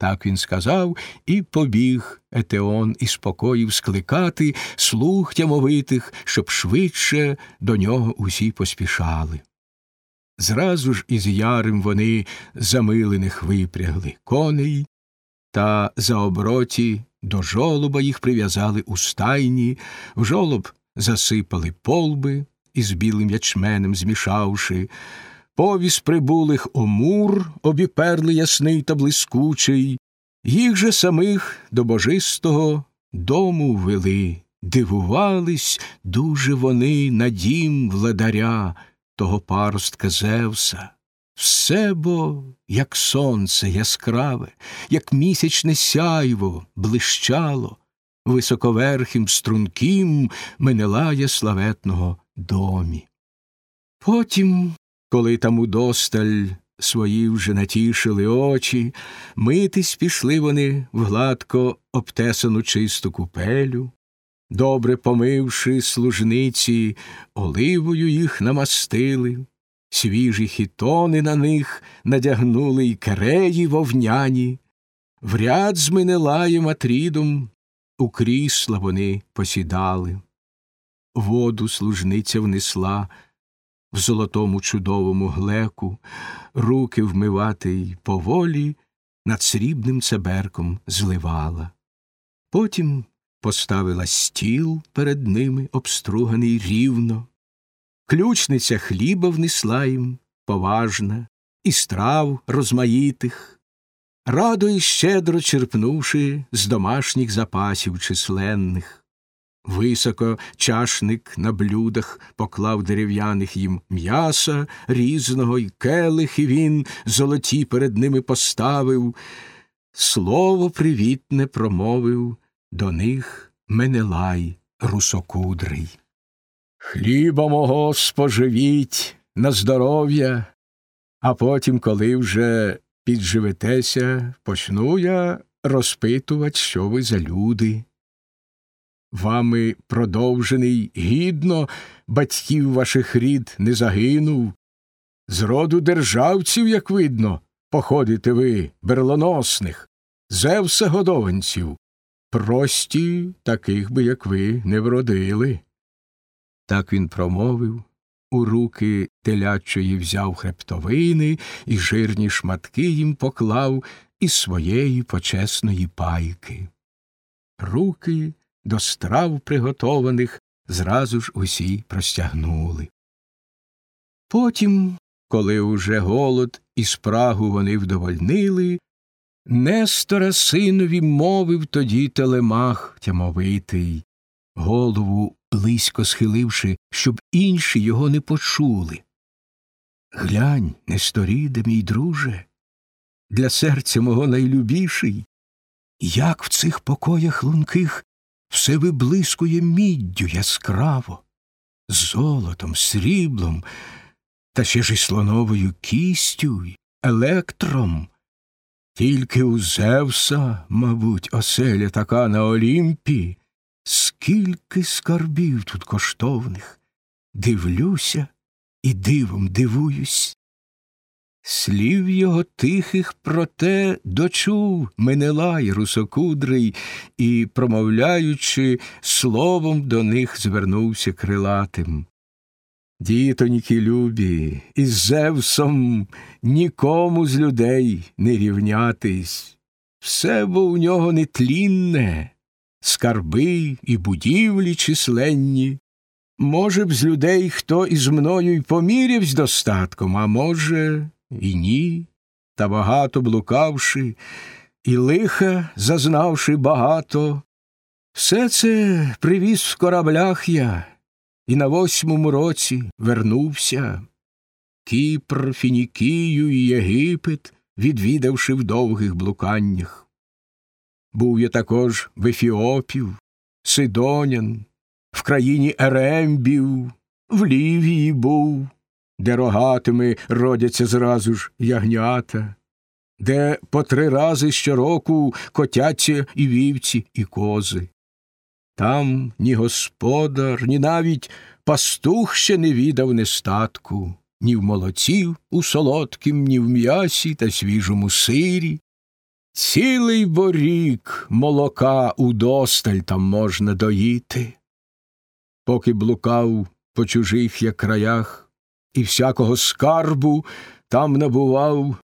Так він сказав і побіг Етеон із покоїв скликати слух тямовитих, щоб швидше до нього усі поспішали. Зразу ж із ярим вони замилених випрягли коней, та за оброті до жолоба їх прив'язали у стайні, в жолоб засипали полби із білим ячменем змішавши, повіз прибулих омур обіперли ясний та блискучий, їх же самих до божистого дому вели, дивувались дуже вони на дім владаря того паростка Зевса. Все бо, як сонце яскраве, як місячне сяйво блищало, високоверхим струнким Менелая славетного домі. Потім, коли там удосталь свої вже натішили очі, митись пішли вони в гладко обтесану чисту купелю, добре помивши служниці, оливою їх намастили, свіжі хітони на них надягнули й кереї вовняні, в ряд з Менелаєм Атрідом у крісла вони посідали. Воду служниця внесла в золотому чудовому глеку, руки вмивати й поволі над срібним цеберком зливала. Потім поставила стіл перед ними, обструганий рівно, ключниця хліба внесла їм поважна, і страв розмаїтих, радо і щедро черпнувши з домашніх запасів численних. Високо чашник на блюдах поклав дерев'яних їм м'яса різного й келихи він золоті перед ними поставив, слово привітне промовив до них Менелай русокудрий. Хліба мого споживіть на здоров'я, а потім, коли вже підживетеся, почну я розпитувати, що ви за люди вами продовжений гідно батьків ваших рід не загинув. З роду державців, як видно, походите ви, берлоносних, Зевса годованців, прості таких би, як ви, не вродили. Так він промовив, у руки телячої взяв хребтовини і жирні шматки їм поклав із своєї почесної пайки. Руки до страв приготованих зразу ж усі простягнули. Потім, коли уже голод і спрагу вони вдовольнили, Нестора синові мовив тоді телемах тямовитий, голову близько схиливши, щоб інші його не почули. Глянь, Несторіде, мій друже, для серця мого найлюбіший, як в цих покоях лунких все виблискує міддю яскраво, золотом, сріблом, та ще ж і слоновою кістю, електром. Тільки у Зевса, мабуть, оселя така на Олімпі, скільки скарбів тут коштовних. Дивлюся і дивом дивуюсь. Слів його тихих, проте дочув Менелай русокудрий і, промовляючи, словом до них звернувся крилатим. Дітоньки любі, із Зевсом нікому з людей не рівнятись. Все бо у нього нетлінне, скарби і будівлі численні. Може б, з людей хто із мною й помірявсь достатком, а може, і ні, та багато блукавши, і лиха зазнавши багато, все це привіз в кораблях я, і на восьмому році вернувся. Кіпр, Фінікію і Єгипет, відвідавши в довгих блуканнях. Був я також в Ефіопів, Сидонян, в країні Ерембів, в Лівії був де рогатими родяться зразу ж ягнята, де по три рази щороку котяться і вівці, і кози. Там ні господар, ні навіть пастух ще не відав нестатку, ні в молоці у солодкім, ні в м'ясі та свіжому сирі. Цілий борік молока удосталь там можна доїти. Поки блукав по чужих я краях і всякого скарбу там набував,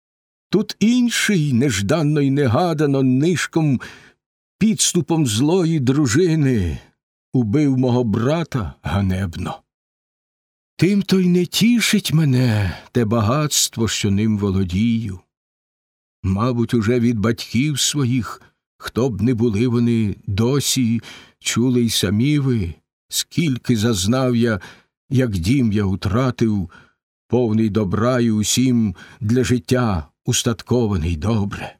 тут інший нежданно й негадано нишком підступом злої дружини убив мого брата ганебно. Тим то й не тішить мене те багатство, що ним володію. Мабуть, уже від батьків своїх, хто б не були вони досі, чули й самі ви, скільки зазнав я, як дім я утратив, повний добра і усім для життя устаткований добре.